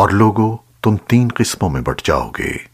और लोगों तुम तीन किस्मों में बट जाओगे।